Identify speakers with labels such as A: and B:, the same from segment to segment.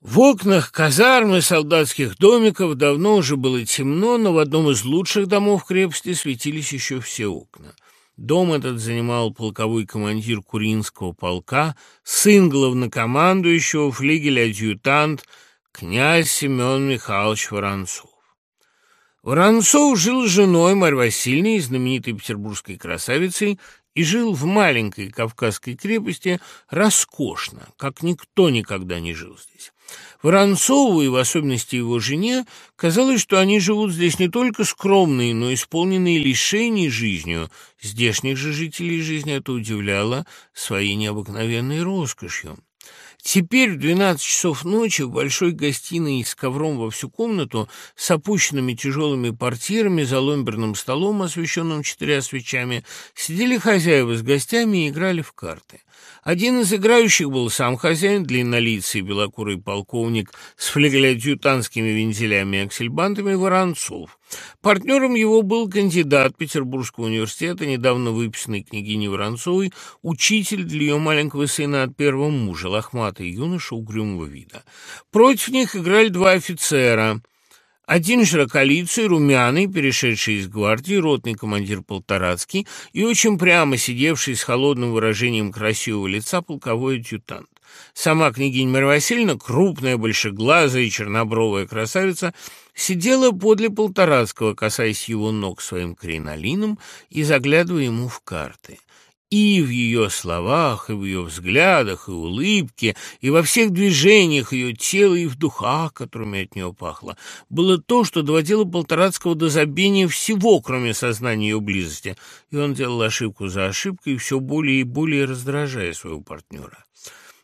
A: В окнах казарм и солдатских домиков давно уже было темно, но в одном из лучших домов крепости светились еще все окна. Дом этот занимал полковой командир Куринского полка, сын главнокомандующего, флигель-адъютант, князь Семен Михайлович Воронцов. Воронцов жил с женой Марьей Васильевной, знаменитой петербургской красавицей, и жил в маленькой кавказской крепости роскошно, как никто никогда не жил здесь. Воронцову и в особенности его жене казалось, что они живут здесь не только скромные, но исполненные лишений жизнью. Здешних же жителей жизни это удивляло своей необыкновенной роскошью. Теперь в двенадцать часов ночи в большой гостиной с ковром во всю комнату, с опущенными тяжелыми портьерами, за ломберным столом, освещенным четырьмя свечами, сидели хозяева с гостями и играли в карты. Один из играющих был сам хозяин, длиннолицый белокурый полковник с флегелядъютантскими вензелями и аксельбантами Воронцов. Партнером его был кандидат Петербургского университета, недавно выписанный княгиней Воронцовой, учитель для ее маленького сына от первого мужа, лохматый юноша угрюмого вида. Против них играли два офицера — один широколицый, румяный, перешедший из гвардии, ротный командир Полторацкий и очень прямо сидевший с холодным выражением красивого лица полковой адъютант. Сама княгиня Марья Васильевна, крупная, большеглазая и чернобровая красавица, сидела подле Полторацкого, касаясь его ног своим кринолином и заглядывая ему в карты. И в ее словах, и в ее взглядах, и улыбке, и во всех движениях ее тела, и в духах, которыми от нее пахло, было то, что доводило Полторацкого до забения всего, кроме сознания ее близости, и он делал ошибку за ошибкой, все более и более раздражая своего партнера.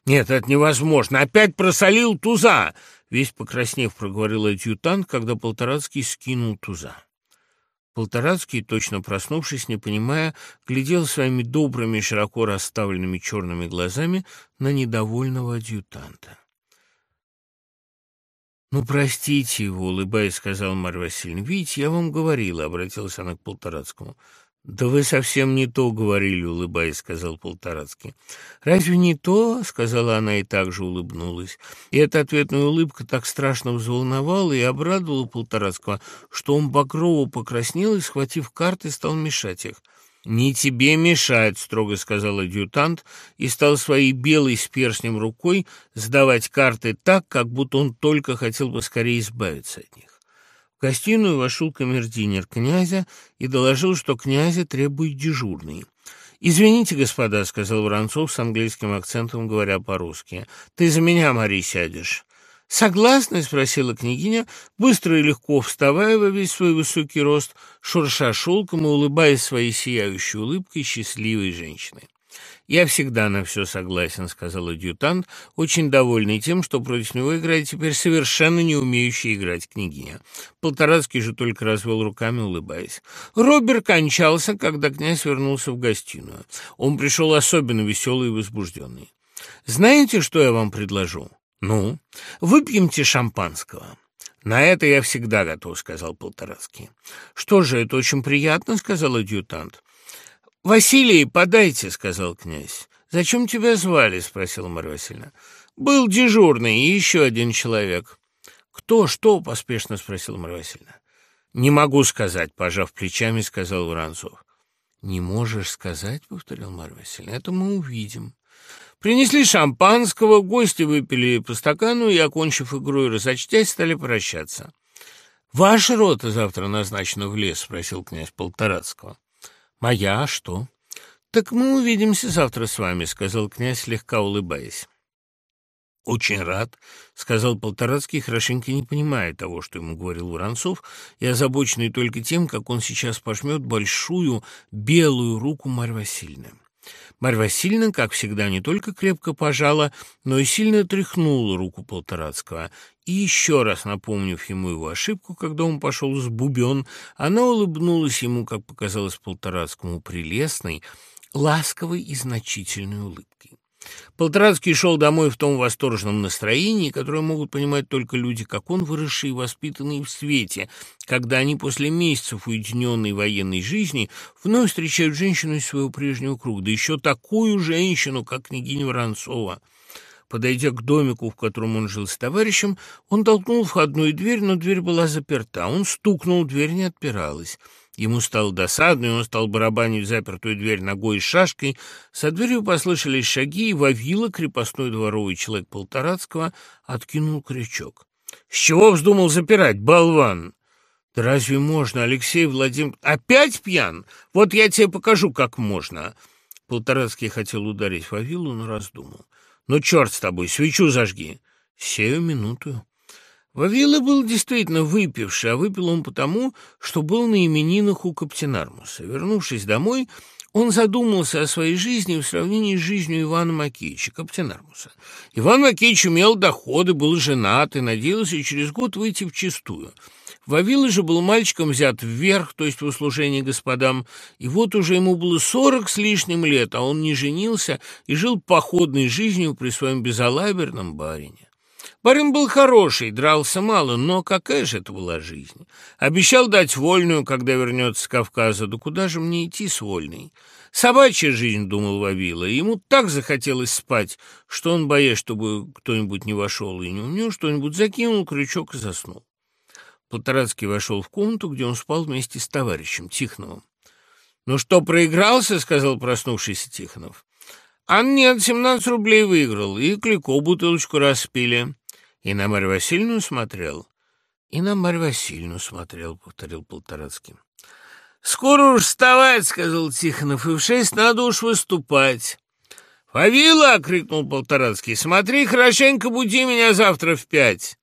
A: «Нет, это невозможно! Опять просолил туза!» Весь покраснев, проговорил адъютант, когда Полторацкий скинул туза. Полторацкий, точно проснувшись, не понимая, глядел своими добрыми, широко расставленными черными глазами на недовольного адъютанта. «Ну, простите его», — улыбаясь, сказал Марья Васильевна. «Видите, я вам говорила», — обратилась она к Полторацкому. «Да вы совсем не то говорили», — улыбаясь, сказал Полторацкий. «Разве не то?» — сказала она и также улыбнулась. И эта ответная улыбка так страшно взволновала и обрадовала Полторацкого, что он багрово покраснел и, схватив карты, стал мешать их. «Не тебе мешать», — строго сказал адъютант, и стал своей белой с перстнем рукой сдавать карты так, как будто он только хотел бы скорее избавиться от них. В гостиную вошел камердинер князя и доложил, что князя требует дежурный. «Извините, господа», — сказал Воронцов с английским акцентом, говоря по-русски. «Ты за меня, Мари, сядешь». «Согласны?» — спросила княгиня, быстро и легко вставая во весь свой высокий рост, шурша шелком и улыбаясь своей сияющей улыбкой счастливой женщины. «Я всегда на все согласен», — сказал адъютант, очень довольный тем, что против него играет теперь совершенно не умеющая играть княгиня. Полторацкий же только развел руками, улыбаясь. Робер кончался, когда князь вернулся в гостиную. Он пришел особенно веселый и возбужденный. «Знаете, что я вам предложу?» «Ну, выпьемте шампанского». «На это я всегда готов», — сказал Полторацкий. «Что же, это очень приятно», — сказал адъютант. «Василий, подайте», — сказал князь. «Зачем тебя звали?» — спросила Марья Васильевна. «Был дежурный и еще один человек». «Кто, что?» — поспешно спросила Марья Васильевна. «Не могу сказать», — пожав плечами, сказал Воронцов. «Не можешь сказать?» — повторил Марья Васильевна. «Это мы увидим». Принесли шампанского, гости выпили по стакану и, окончив игру и разочтясь, стали прощаться. «Ваша рота завтра назначена в лес?» — спросил князь Полторацкого. «Моя, а что?» «Так мы увидимся завтра с вами», — сказал князь, слегка улыбаясь. «Очень рад», — сказал Полторацкий, хорошенько не понимая того, что ему говорил Воронцов, и озабоченный только тем, как он сейчас пожмет большую белую руку Марьи Васильевны. Марья Васильевна, как всегда, не только крепко пожала, но и сильно тряхнула руку Полторацкого. И еще раз напомнив ему его ошибку, когда он пошел с бубен, она улыбнулась ему, как показалось Полторацкому, прелестной, ласковой и значительной улыбкой. Полторацкий шел домой в том восторженном настроении, которое могут понимать только люди, как он, выросшие и воспитанные в свете, когда они после месяцев уединенной военной жизни вновь встречают женщину из своего прежнего круга, да еще такую женщину, как княгиня Воронцова. Подойдя к домику, в котором он жил с товарищем, он толкнул входную дверь, но дверь была заперта. Он стукнул, дверь не отпиралась. Ему стало досадно, и он стал барабанить запертую дверь ногой и шашкой. За дверью послышались шаги, и Вавила, крепостной дворовый человек Полторацкого, откинул крючок. «С чего вздумал запирать, болван?» «Да разве можно, Алексей Владимирович? Опять пьян? Вот я тебе покажу, как можно!» Полторацкий хотел ударить Вавилу, но раздумал. «Ну, черт с тобой, свечу зажги!» «Сею минуту». Вавила был действительно выпивший, а выпил он потому, что был на именинах у Каптенармуса. Вернувшись домой, он задумался о своей жизни в сравнении с жизнью Ивана Макеевича, Каптенармуса. Иван Макеевич имел доходы, был женат и надеялся через год выйти в чистую. Вавила же был мальчиком взят вверх, то есть в услужении господам, и вот уже ему было сорок с лишним лет, а он не женился и жил походной жизнью при своем безалаберном барине. Барин был хороший, дрался мало, но какая же это была жизнь? Обещал дать вольную, когда вернется с Кавказа, да куда же мне идти с вольной? Собачья жизнь, думал Вавила, ему так захотелось спать, что он, боясь, чтобы кто-нибудь не вошел и не унес, что-нибудь закинул крючок и заснул. Полторацкий вошел в комнату, где он спал вместе с товарищем Тихоновым. «Ну что, проигрался?» — сказал проснувшийся Тихонов. «А нет, семнадцать рублей выиграл, и Клико бутылочку распили». «И на Марью Васильевну смотрел?» «И на Марью Васильевну смотрел», — повторил Полторацкий. «Скоро уж вставать», — сказал Тихонов, — «и в шесть надо уж выступать». «Фавила!» — крикнул Полторацкий. «Смотри, хорошенько буди меня завтра в пять».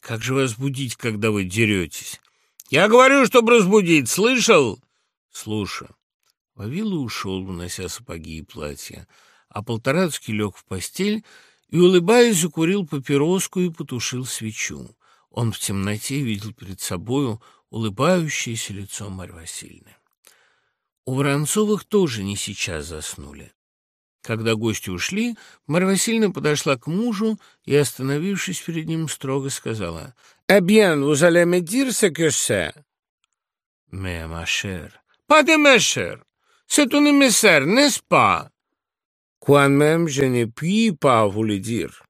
A: Как же вас будить, когда вы деретесь? Я говорю, чтобы разбудить, слышал? Слушаю. Вавила ушел, унося сапоги и платья, а Полторацкий лег в постель и, улыбаясь, закурил папироску и потушил свечу. Он в темноте видел перед собою улыбающееся лицо Марьи Васильевны. У Воронцовых тоже не сейчас заснули. Когда гости ушли, Марья Васильевна подошла к мужу и, остановившись перед ним, строго сказала «Eh bien, vous allez me dire ce que c'est?» «Mais, ma chère, pas de ma chère, c'est un émissaire, n'est-ce pas?» «Quand même, je ne puis pas vous le dire.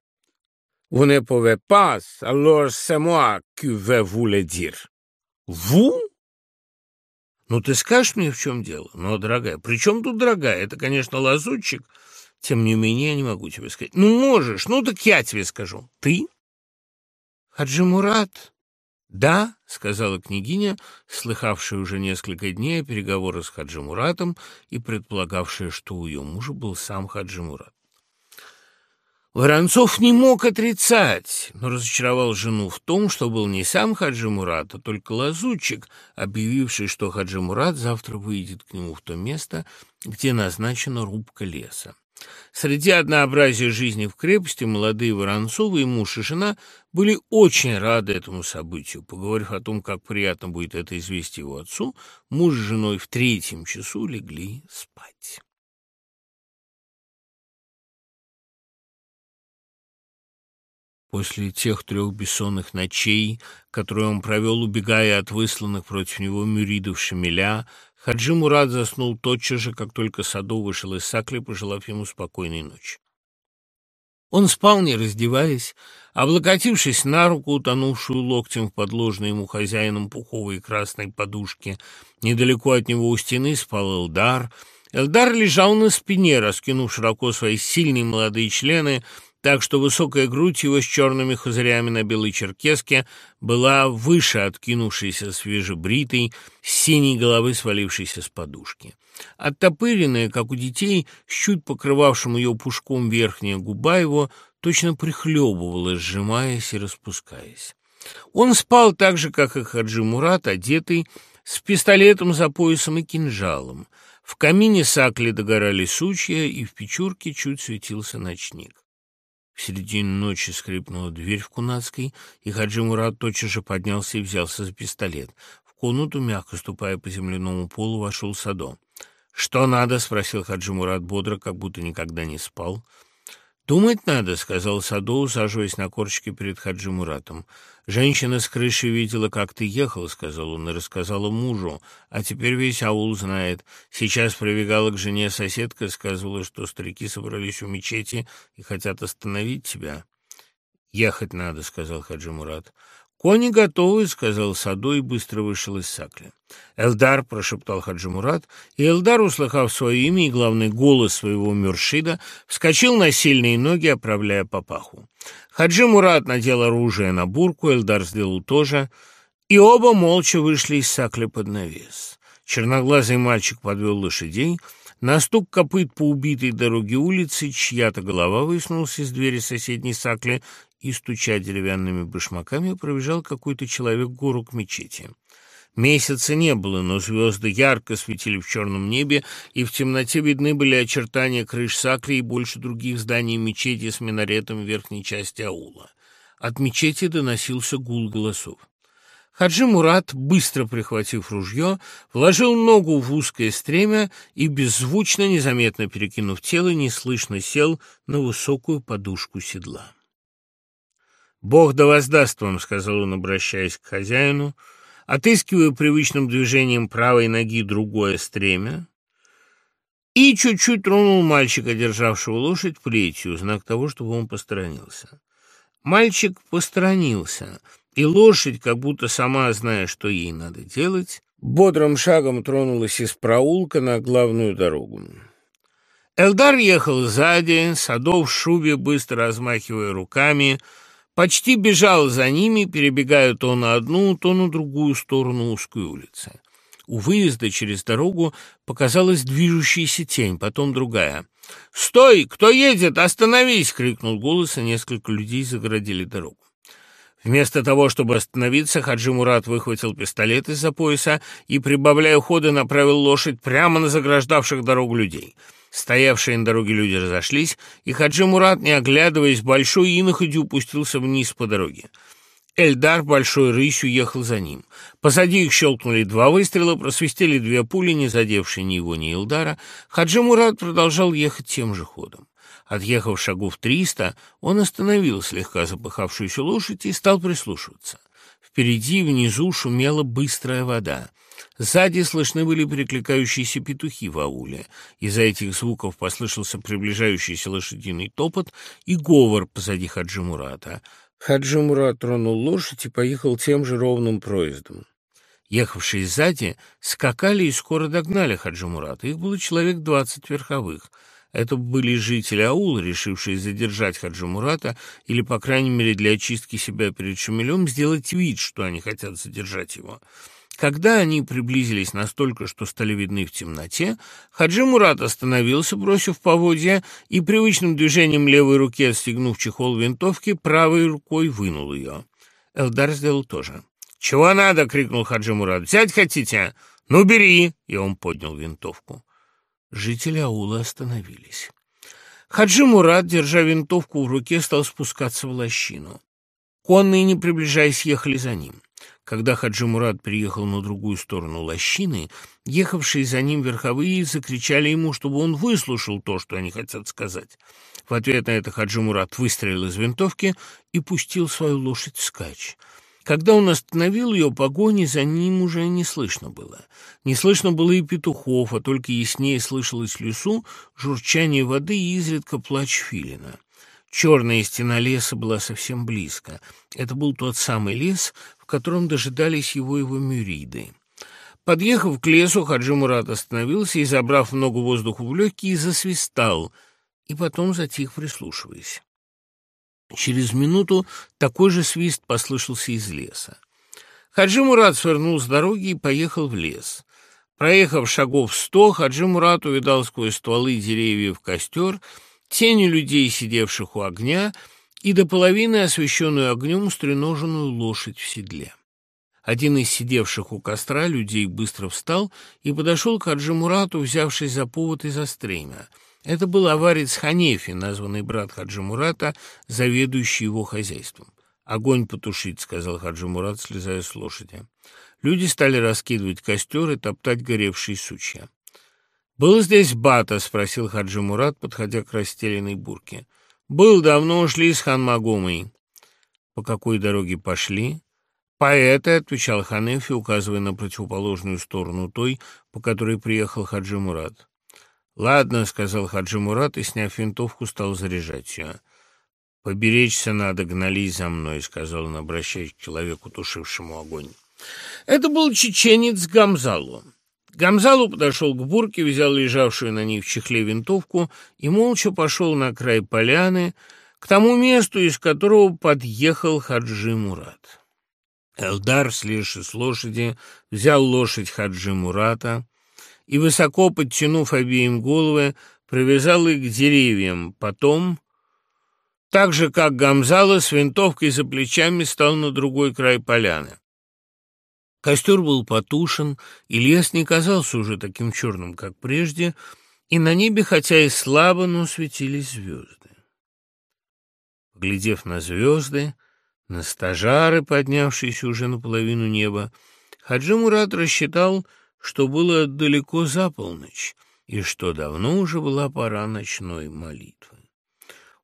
A: Vous ne pouvez pas, alors c'est moi qui vais vous le dire». «Vous?» «Ну, ты скажешь мне, в чем дело?» «Ну, дорогая, при чем тут дорогая? Это, конечно, лазутчик, тем не менее, я не могу тебе сказать. Ну, можешь, ну так я тебе скажу. Ты? Хаджи Мурат? Да, сказала княгиня, слыхавшая уже несколько дней о переговорах с Хаджи Муратом и предполагавшая, что у ее мужа был сам Хаджи Мурат. Воронцов не мог отрицать, но разочаровал жену в том, что был не сам Хаджи Мурат, а только лазутчик, объявивший, что Хаджи Мурат завтра выйдет к нему в то место, где назначена рубка леса. Среди однообразия жизни в крепости молодые Воронцовы и муж и жена были очень рады этому событию. Поговорив о том, как приятно будет это известие его отцу, муж с женой в третьем часу легли спать. После тех трех бессонных ночей, которые он провел, убегая от высланных против него мюридов Шамиля, Хаджи Мурат заснул тотчас же, как только Садо вышел из сакли, пожелав ему спокойной ночи. Он спал, не раздеваясь, облокотившись на руку, утонувшую локтем в подложной ему хозяином пуховой красной подушке. Недалеко от него у стены спал Элдар. Элдар лежал на спине, раскинув широко свои сильные молодые члены, так что высокая грудь его с черными хузырями на белой черкеске была выше откинувшейся свежебритой, с синей головы свалившейся с подушки. Оттопыренная, как у детей, с чуть покрывавшим ее пушком верхняя губа его точно прихлебывала, сжимаясь и распускаясь. Он спал так же, как и Хаджи Мурат, одетый, с пистолетом за поясом и кинжалом. В камине сакли догорали сучья, и в печурке чуть светился ночник. В середине ночи скрипнула дверь в Кунацкой, и Хаджи Мурат тотчас же поднялся и взялся за пистолет. В комнату, мягко ступая по земляному полу, вошел Садо. «Что надо?» — спросил Хаджи Мурат бодро, как будто никогда не спал. «Думать надо», — сказал Садо, усаживаясь на корчике перед Хаджи Муратом. «Женщина с крыши видела, как ты ехал», — сказал он, и рассказала мужу. «А теперь весь аул знает. Сейчас прибегала к жене соседка, сказала, что старики собрались у мечети и хотят остановить тебя». «Ехать надо», — сказал Хаджи Мурат. «Кони готовы», — сказал Садо и быстро вышел из сакли. «Элдар», — прошептал Хаджи Мурат, и Элдар, услыхав свое имя и, главный голос своего Мюршида, вскочил на сильные ноги, оправляя папаху. Хаджи Мурат надел оружие на бурку, Элдар сделал то же, и оба молча вышли из сакли под навес. Черноглазый мальчик подвел лошадей — на стук копыт по убитой дороге улицы чья-то голова высунулась из двери соседней сакли и, стуча деревянными башмаками, пробежал какой-то человек гору к мечети. Месяца не было, но звезды ярко светили в черном небе, и в темноте видны были очертания крыш Сакли и больше других зданий мечети с минаретом в верхней части аула. От мечети доносился гул голосов. Хаджи Мурат, быстро прихватив ружье, вложил ногу в узкое стремя и, беззвучно, незаметно перекинув тело, неслышно сел на высокую подушку седла. «Бог да воздаст вам», — сказал он, обращаясь к хозяину, отыскивая привычным движением правой ноги другое стремя, и чуть-чуть тронул мальчика, державшего лошадь, плетью, знак того, чтобы он посторонился. Мальчик посторонился, и лошадь, как будто сама зная, что ей надо делать, бодрым шагом тронулась из проулка на главную дорогу. Элдар ехал сзади, Садов в шубе, быстро размахивая руками — Почти бежал за ними, перебегая то на одну, то на другую сторону узкой улицы. У выезда через дорогу показалась движущаяся тень, потом другая. «Стой! Кто едет? Остановись!» — крикнул голос, и несколько людей загородили дорогу. Вместо того, чтобы остановиться, Хаджи Мурат выхватил пистолет из-за пояса и, прибавляя хода, направил лошадь прямо на заграждавших дорогу людей — Стоявшие на дороге люди разошлись, и Хаджи Мурат, не оглядываясь, большой иноходью упустился вниз по дороге. Эльдар большой рысью ехал за ним. Позади их щелкнули два выстрела, просвистели две пули, не задевшие ни его, ни Элдара. Хаджи Мурат продолжал ехать тем же ходом. Отъехав шагов триста, он остановил слегка запыхавшуюся лошадь и стал прислушиваться. Впереди внизу шумела быстрая вода. Сзади слышны были перекликающиеся петухи в ауле. Из-за этих звуков послышался приближающийся лошадиный топот и говор позади Хаджи Мурата. Хаджи Мурат тронул лошадь и поехал тем же ровным проездом. Ехавшие сзади скакали и скоро догнали Хаджи Мурата. Их было человек двадцать верховых. Это были жители аула, решившие задержать Хаджи Мурата или, по крайней мере, для очистки себя перед Шамилем, сделать вид, что они хотят задержать его. Когда они приблизились настолько, что стали видны в темноте, Хаджи Мурат остановился, бросив поводья, и привычным движением левой руки, отстегнув чехол винтовки, правой рукой вынул ее. Элдар сделал то же. «Чего надо?» — крикнул Хаджи Мурат. «Взять хотите? Ну, бери!» И он поднял винтовку. Жители аула остановились. Хаджи Мурат, держа винтовку в руке, стал спускаться в лощину. Конные, не приближаясь, ехали за ним. Когда Хаджи Мурат приехал на другую сторону лощины, ехавшие за ним верховые закричали ему, чтобы он выслушал то, что они хотят сказать. В ответ на это Хаджи Мурат выстрелил из винтовки и пустил свою лошадь вскачь. Когда он остановил ее, погони за ним уже не слышно было. Не слышно было и петухов, а только яснее слышалось в лесу журчание воды и изредка плач филина. Черная стена леса была совсем близко. Это был тот самый лес, в котором дожидались его его мюриды. Подъехав к лесу, Хаджи Мурат остановился и, забрав много воздуха в легкие, засвистал, и потом затих, прислушиваясь. Через минуту такой же свист послышался из леса. Хаджи Мурат свернул с дороги и поехал в лес. Проехав шагов сто, Хаджи Мурат увидал сквозь стволы деревьев костер — тени людей, сидевших у огня, и до половины освещенную огнем стреноженную лошадь в седле. Один из сидевших у костра людей быстро встал и подошел к Хаджимурату, взявшись за повод и за стремя. Это был аварец Ханефи, названный брат Хаджимурата, заведующий его хозяйством. «Огонь потушить», — сказал Хаджимурат, слезая с лошади. Люди стали раскидывать костер и топтать горевшие сучья. «Был здесь Бата?» — спросил Хаджи Мурат, подходя к расстеленной бурке. «Был давно, ушли с Ханмагомой». «По какой дороге пошли?» «По этой», — отвечал Ханефи, указывая на противоположную сторону той, по которой приехал Хаджи Мурат. «Ладно», — сказал Хаджи Мурат и, сняв винтовку, стал заряжать ее. «Поберечься надо, гнались за мной», — сказал он, обращаясь к человеку, тушившему огонь. Это был чеченец Гамзалу. Гамзалу подошел к бурке, взял лежавшую на ней в чехле винтовку и молча пошел на край поляны, к тому месту, из которого подъехал Хаджи Мурат. Элдар, слезший с лошади, взял лошадь Хаджи Мурата и, высоко подтянув обеим головы, привязал их к деревьям. Потом, так же, как Гамзала, с винтовкой за плечами стал на другой край поляны. Костер был потушен, и лес не казался уже таким черным, как прежде, и на небе, хотя и слабо, но светились звезды. Глядев на звезды, на стажары, поднявшиеся уже наполовину неба, Хаджи Мурат рассчитал, что было далеко за полночь и что давно уже была пора ночной молитвы.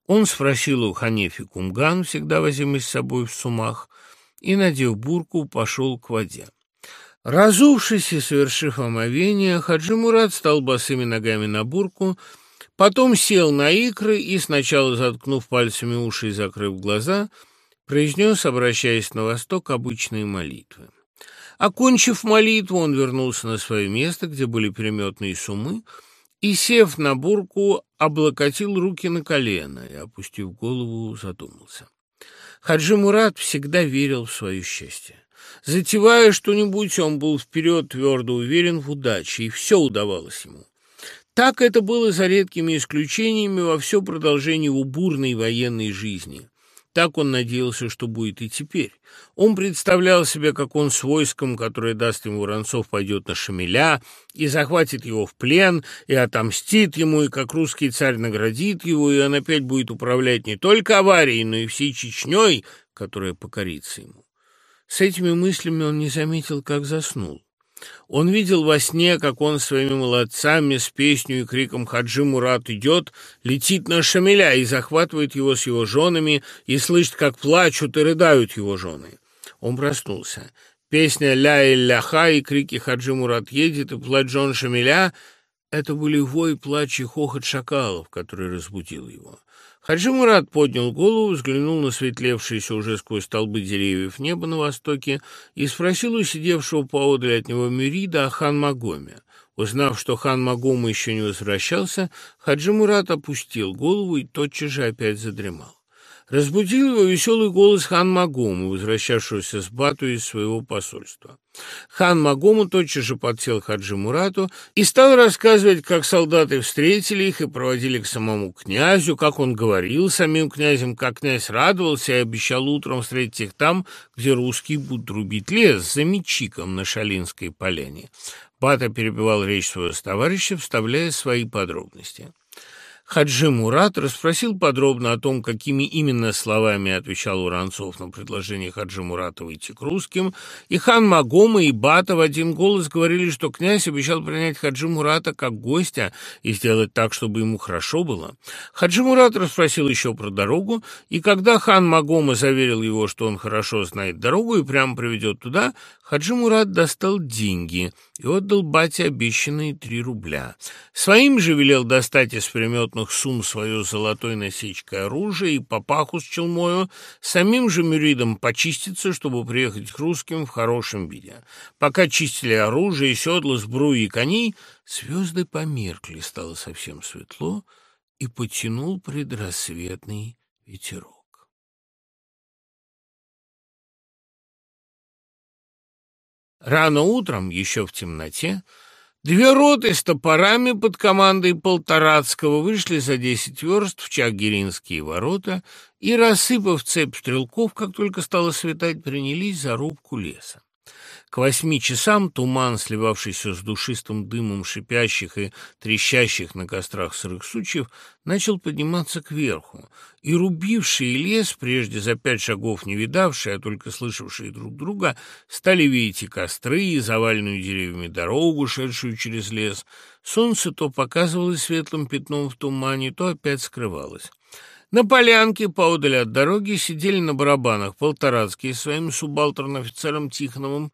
A: Он спросил у Ханефи Кумган, всегда возимый с собой в сумах, и, надев бурку, пошел к воде. Разувшись и совершив омовение, Хаджи Мурат стал босыми ногами на бурку, потом сел на икры и, сначала заткнув пальцами уши и закрыв глаза, — произнес, обращаясь на восток, обычные молитвы. Окончив молитву, он вернулся на свое место, где были переметные сумы, и, сев на бурку, облокотил руки на колено и, опустив голову, задумался. Хаджи Мурат всегда верил в свое счастье. Затевая что-нибудь, он был вперед твердо уверен в удаче, и все удавалось ему. Так это было за редкими исключениями во все продолжение его бурной военной жизни. Так он надеялся, что будет и теперь. Он представлял себе, как он с войском, которое даст ему Воронцов, пойдет на Шамиля и захватит его в плен, и отомстит ему, и как русский царь наградит его, и он опять будет управлять не только аварией, но и всей Чечней, которая покорится ему. С этими мыслями он не заметил, как заснул. Он видел во сне, как он своими молодцами с песней и криком «Хаджи Мурат идет!» летит на Шамиля и захватывает его с его женами, и слышит, как плачут и рыдают его жены. Он проснулся. Песня «Ля-иль-ляха» и крики «Хаджи Мурат едет» и плач Джон Шамиля — это были вой, плач и хохот шакалов, который разбудил его. Хаджи Мурат поднял голову, взглянул на светлевшееся уже сквозь столбы деревьев небо на востоке и спросил у сидевшего поодаль от него Мюрида о хан Магоме. Узнав, что хан Магома еще не возвращался, Хаджи Мурат опустил голову и тотчас же опять задремал. Разбудил его веселый голос хан Магому, возвращавшегося с Бату из своего посольства. Хан Магому тотчас же подсел Хаджи Мурату и стал рассказывать, как солдаты встретили их и проводили к самому князю, как он говорил самим князем, как князь радовался и обещал утром встретить их там, где русские будут рубить лес за мечиком на Шалинской поляне. Бата перебивал речь своего товарища, вставляя свои подробности. Хаджи Мурат расспросил подробно о том, какими именно словами отвечал Уранцов на предложение Хаджи Мурата выйти к русским, и хан Магома и Бата в один голос говорили, что князь обещал принять Хаджи Мурата как гостя и сделать так, чтобы ему хорошо было. Хаджи Мурат расспросил еще про дорогу, и когда хан Магома заверил его, что он хорошо знает дорогу и прямо приведет туда, Хаджи Мурат достал деньги и отдал бате обещанные три рубля. Своим же велел достать из переметных сумм свое золотой насечкой оружие и папаху с челмою, самим же мюридом почиститься, чтобы приехать к русским в хорошем виде. Пока чистили оружие, седла, сбруи и коней, звезды померкли, стало совсем светло, и потянул предрассветный ветерок. Рано утром, еще в темноте, две роты с топорами под командой Полторацкого вышли за десять верст в Чагиринские ворота и, рассыпав цепь стрелков, как только стало светать, принялись за рубку леса. К восьми часам туман, сливавшийся с душистым дымом шипящих и трещащих на кострах сырых сучьев, начал подниматься кверху, и рубившие лес, прежде за пять шагов не видавшие, а только слышавшие друг друга, стали видеть и костры, и заваленную деревьями дорогу, шедшую через лес. Солнце то показывалось светлым пятном в тумане, то опять скрывалось. На полянке поодаль от дороги сидели на барабанах Полторацкий с своим субалтерн-офицером Тихоновым,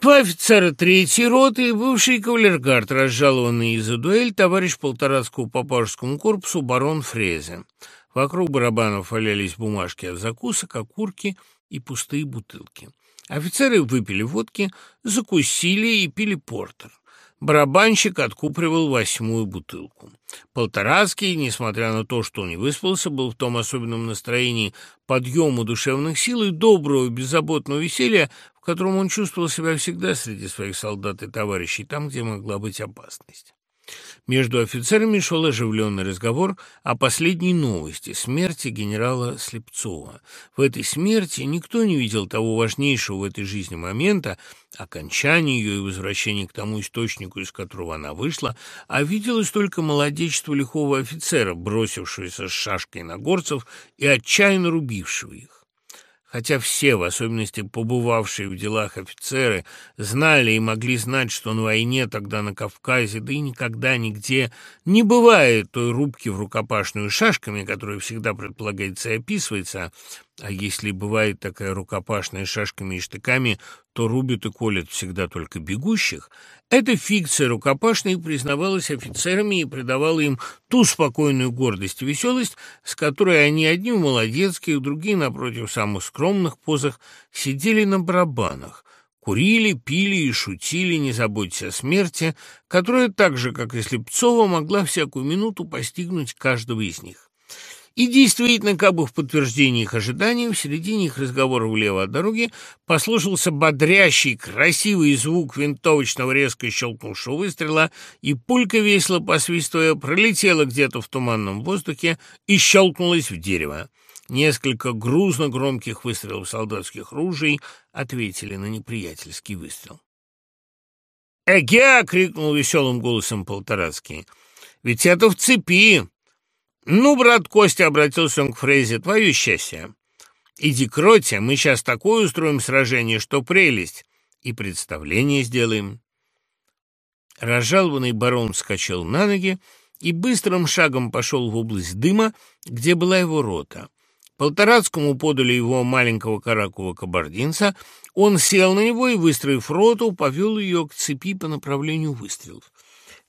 A: два офицера третьей роты и бывший кавалергард, разжалованный из-за дуэль, товарищ Полторацкого по пажескому корпусу барон Фрезе. Вокруг барабанов валялись бумажки от закусок, окурки и пустые бутылки. Офицеры выпили водки, закусили и пили портер. Барабанщик откупривал восьмую бутылку. Полторацкий, несмотря на то, что не выспался, был в том особенном настроении подъема душевных сил и доброго, беззаботного веселья, в котором он чувствовал себя всегда среди своих солдат и товарищей, там, где могла быть опасность. Между офицерами шел оживленный разговор о последней новости – смерти генерала Слепцова. В этой смерти никто не видел того важнейшего в этой жизни момента – окончания ее и возвращения к тому источнику, из которого она вышла, а виделось только молодечество лихого офицера, бросившегося с шашкой на горцев и отчаянно рубившего их. Хотя все, в особенности побывавшие в делах офицеры, знали и могли знать, что на войне тогда на Кавказе, да и никогда нигде не бывает той рубки в рукопашную шашками, которая всегда предполагается и описывается, а если бывает такая рукопашная шашками и штыками, то рубят и колят всегда только бегущих, эта фикция рукопашной признавалась офицерами и придавала им ту спокойную гордость и веселость, с которой они одни в молодецких, другие, напротив, самых скромных позах, сидели на барабанах, курили, пили и шутили, не заботясь о смерти, которая так же, как и Слепцова, могла всякую минуту постигнуть каждого из них. И действительно, как бы в подтверждении их ожиданий, в середине их разговора влево от дороги послышался бодрящий, красивый звук винтовочного резко щелкнувшего выстрела, и пулька, весело посвистывая, пролетела где-то в туманном воздухе и щелкнулась в дерево. Несколько грузно громких выстрелов солдатских ружей ответили на неприятельский выстрел. «Эге!» — крикнул веселым голосом Полторацкий. «Ведь это в цепи!» «Ну, брат Костя», — обратился он к Фрейзе, — «твое счастье. Иди к роте, мы сейчас такое устроим сражение, что прелесть, и представление сделаем». Разжалованный барон вскочил на ноги и быстрым шагом пошел в область дыма, где была его рота. Полторацкому подали его маленького каракового кабардинца, он сел на него и, выстроив роту, повел ее к цепи по направлению выстрелов.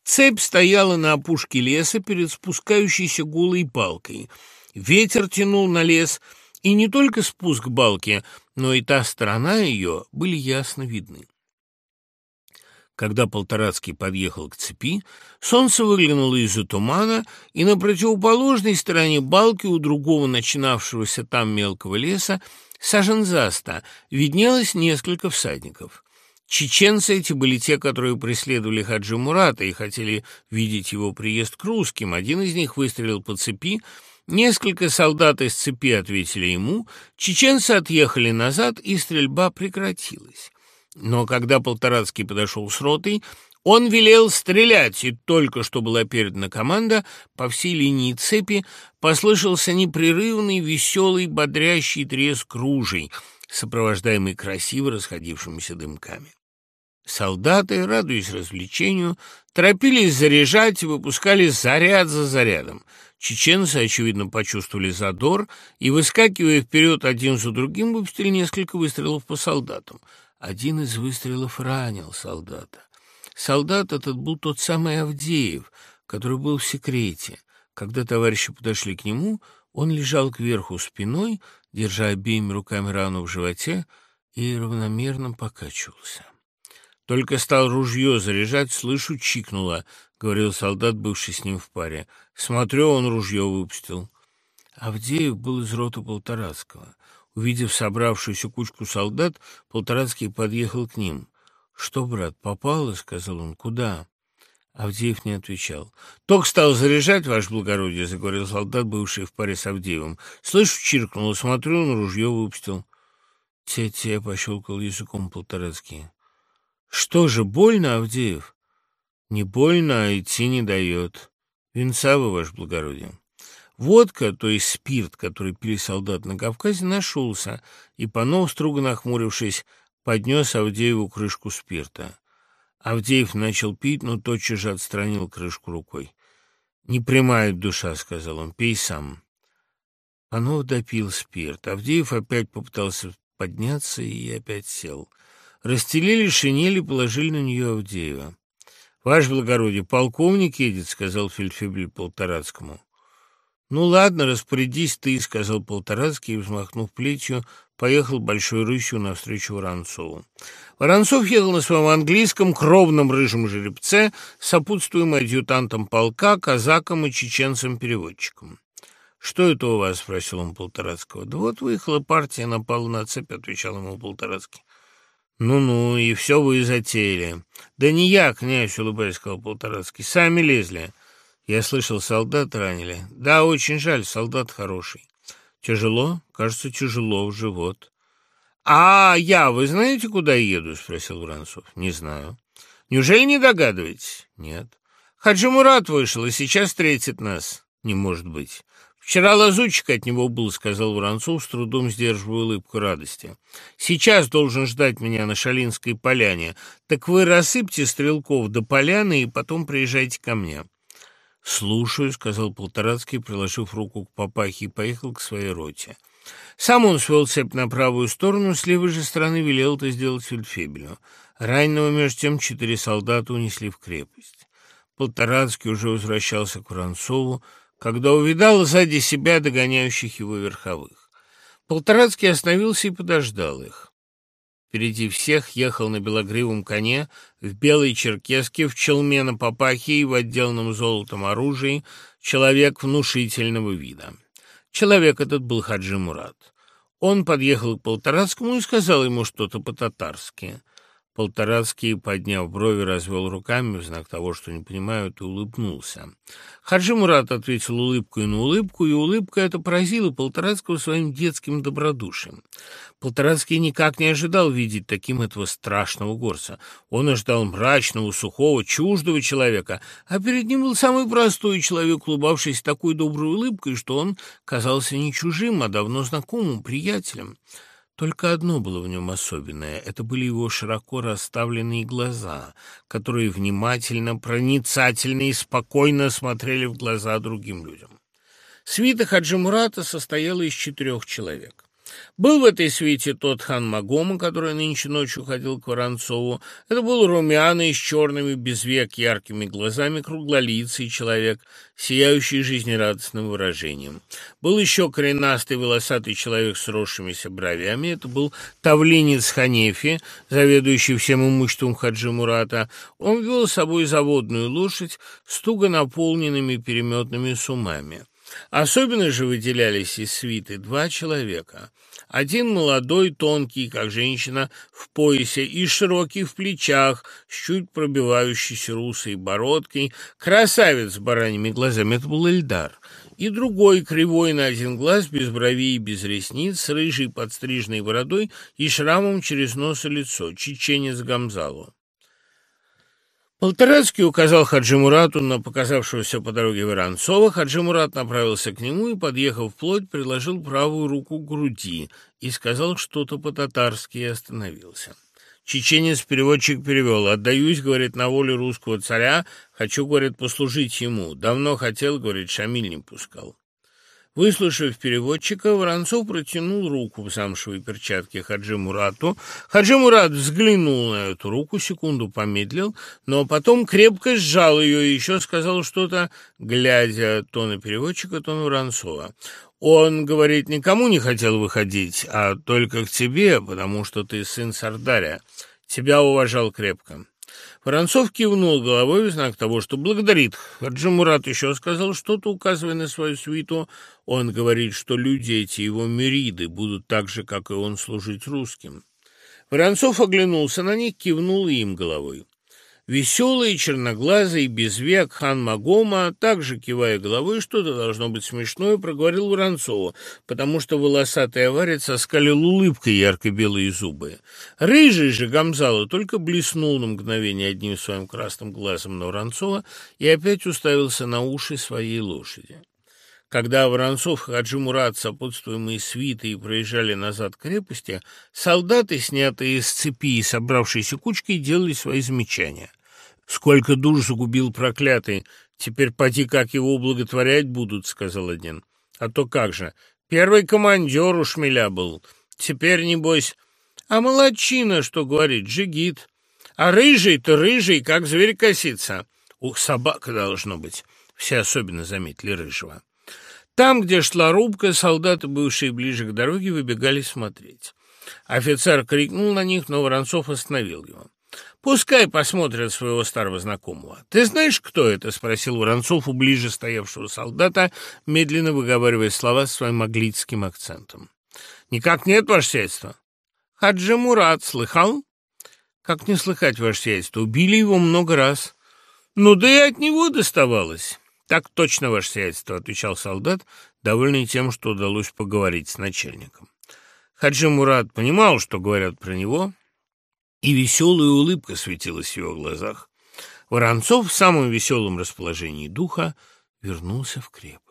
A: Цепь стояла на опушке леса перед спускающейся голой балкой. Ветер тянул на лес, и не только спуск балки, но и та сторона ее были ясно видны. Когда Полторацкий подъехал к цепи, солнце выглянуло из-за тумана, и на противоположной стороне балки у другого начинавшегося там мелкого леса, сажен заста, виднелось несколько всадников. Чеченцы эти были те, которые преследовали Хаджи Мурата и хотели видеть его приезд к русским. Один из них выстрелил по цепи, несколько солдат из цепи ответили ему, чеченцы отъехали назад, и стрельба прекратилась. Но когда Полторацкий подошел с ротой, он велел стрелять, и только что была передана команда, по всей линии цепи послышался непрерывный, веселый, бодрящий треск ружей — сопровождаемый красиво расходившимися дымками. Солдаты, радуясь развлечению, торопились заряжать и выпускали заряд за зарядом. Чеченцы, очевидно, почувствовали задор и, выскакивая вперед один за другим, выпустили несколько выстрелов по солдатам. Один из выстрелов ранил солдата. Солдат этот был тот самый Авдеев, который был в секрете. Когда товарищи подошли к нему, он лежал кверху спиной, держа обеими руками рану в животе, и равномерно покачивался. «Только стал ружье заряжать, слышу, чикнуло», — говорил солдат, бывший с ним в паре. «Смотрю, он ружье выпустил». Авдеев был из роты Полторацкого. Увидев собравшуюся кучку солдат, Полторацкий подъехал к ним. «Что, брат, попало?» — сказал он. «Куда?» Авдеев не отвечал. «Ток стал заряжать, ваше благородие», — заговорил солдат, бывший в паре с Авдеевым. «Слышу, чиркнуло, смотрю, он ружье выпустил». Те-те пощелкал языком Полторацкий. «Что же, больно, Авдеев?» «Не больно, а идти не дает. Венца вы, ваше благородие». Водка, то есть спирт, который пили солдат на Кавказе, нашелся, и Панов, строго нахмурившись, поднес Авдееву крышку спирта. Авдеев начал пить, но тотчас же отстранил крышку рукой. «Не примает душа», — сказал он, — «пей сам». Панов допил спирт. Авдеев опять попытался подняться и опять сел. Расстелили шинель и положили на нее Авдеева. «Ваше благородие, полковник едет», — сказал фельдфебель Полторацкому. «Ну ладно, распорядись ты», — сказал Полторацкий и, взмахнув плечью, поехал большой рысью навстречу Воронцову. Воронцов ехал на своем английском кровном рыжем жеребце, сопутствуемый адъютантом полка, казаком и чеченцем-переводчиком. «Что это у вас?» — спросил он Полторацкого. «Да вот выехала партия, напала на цепь», — отвечал ему Полторацкий. «Ну-ну, и все вы затеяли». «Да не я, князь, улыбаясь, сказал Полторацкий, сами лезли». Я слышал, солдат ранили. Да, очень жаль, солдат хороший. Тяжело? Кажется, тяжело в живот. А я, вы знаете, куда еду? Спросил Воронцов. Не знаю. Неужели не догадываетесь? Нет. Хаджи Мурат вышел и сейчас встретит нас. Не может быть. «Вчера лазутчик от него был», — сказал Воронцов, с трудом сдерживая улыбку радости. «Сейчас должен ждать меня на Шалинской поляне. Так вы рассыпьте стрелков до поляны и потом приезжайте ко мне». «Слушаю», — сказал Полторацкий, приложив руку к папахе, и поехал к своей роте. Сам он свел цепь на правую сторону, с левой же стороны велел это сделать фельдфебелю. Раненого, между тем, четыре солдата унесли в крепость. Полторацкий уже возвращался к Воронцову, когда увидал сзади себя догоняющих его верховых. Полторацкий остановился и подождал их. Впереди всех ехал на белогривом коне, в белой черкеске, в челме на папахе и в отделанном золотом оружии человек внушительного вида. Человек этот был Хаджи Мурат. Он подъехал к Полторацкому и сказал ему что-то по-татарски — Полторацкий, подняв брови, развел руками в знак того, что не понимают, и улыбнулся. Хаджи Мурат ответил улыбкой на улыбку, и улыбка эта поразила Полторацкого своим детским добродушием. Полторацкий никак не ожидал видеть таким этого страшного горца. Он ожидал мрачного, сухого, чуждого человека, а перед ним был самый простой человек, улыбавшийся такой доброй улыбкой, что он казался не чужим, а давно знакомым, приятелем. Только одно было в нем особенное — это были его широко расставленные глаза, которые внимательно, проницательно и спокойно смотрели в глаза другим людям. Свита Хаджи Мурата состояла из четырех человек. Был в этой свете тот хан Магома, который нынче ночью ходил к Воронцову. Это был румяный, с черными, без век, яркими глазами, круглолицый человек, сияющий жизнерадостным выражением. Был еще коренастый, волосатый человек с росшимися бровями. Это был тавлинец Ханефи, заведующий всем имуществом Хаджи Мурата. Он вел с собой заводную лошадь с туго наполненными переметными сумами. Особенно же выделялись из свиты два человека. Один молодой, тонкий, как женщина, в поясе и широкий в плечах, с чуть пробивающейся русой бородкой, красавец с бараньими глазами, это был Эльдар. И другой, кривой на один глаз, без бровей и без ресниц, с рыжей подстриженной бородой и шрамом через нос и лицо, чеченец Гамзалу. Полторацкий указал Хаджи Мурату на показавшегося по дороге Воронцова. Хаджи Мурат направился к нему и, подъехав вплоть, приложил правую руку к груди и сказал что-то по-татарски и остановился. Чеченец-переводчик перевел. «Отдаюсь, — говорит, — на волю русского царя. Хочу, — говорит, — послужить ему. Давно хотел, — говорит, — Шамиль не пускал». Выслушав переводчика, Воронцов протянул руку в замшевой перчатке Хаджи Мурату. Хаджи Мурат взглянул на эту руку, секунду помедлил, но потом крепко сжал ее и еще сказал что-то, глядя то на переводчика, то на Воронцова. Он, говорит, никому не хотел выходить, а только к тебе, потому что ты сын Сардаря. Тебя уважал крепко. Воронцов кивнул головой в знак того, что благодарит. Хаджи Мурат еще сказал что-то, указывая на свою свиту. Он говорит, что люди эти, его мириды, будут так же, как и он, служить русским. Воронцов оглянулся на них, кивнул им головой. Веселый, черноглазый, без век хан Магома, также кивая головой, что-то должно быть смешное, проговорил Воронцову, потому что волосатый аварец оскалил улыбкой ярко-белые зубы. Рыжий же Гамзала только блеснул на мгновение одним своим красным глазом на Воронцова и опять уставился на уши своей лошади. Когда Воронцов и Хаджи Мурат, сопутствуемые свитой, проезжали назад к крепости, солдаты, снятые с цепи и собравшиеся кучкой, делали свои замечания. «Сколько душ загубил проклятый! Теперь поди как его благотворять будут», — сказал один. «А то как же! Первый командир у шмеля был. Теперь, небось... А молодчина, что говорит, джигит. А рыжий-то рыжий, как зверь косится. Ух, собака должно быть. Все особенно заметили рыжего. Там, где шла рубка, солдаты, бывшие ближе к дороге, выбегали смотреть. Офицер крикнул на них, но Воронцов остановил его. «Пускай посмотрят своего старого знакомого». «Ты знаешь, кто это?» — спросил Воронцов у ближе стоявшего солдата, медленно выговаривая слова своим аглицким акцентом. «Никак нет, ваше сельство». «Хаджи Мурат, слыхал?» «Как не слыхать, ваше сельство? Убили его много раз». «Ну да и от него доставалось». «Так точно, ваше сиятельство», — отвечал солдат, довольный тем, что удалось поговорить с начальником. Хаджи Мурат понимал, что говорят про него, и веселая улыбка светилась в его глазах. Воронцов в самом веселом расположении духа вернулся в крепость.